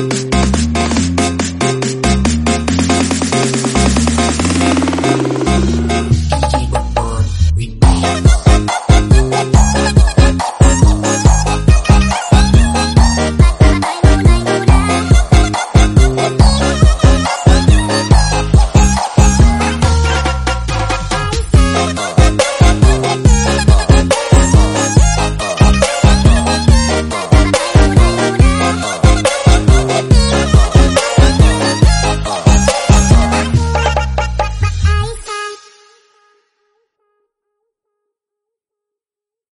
We ball.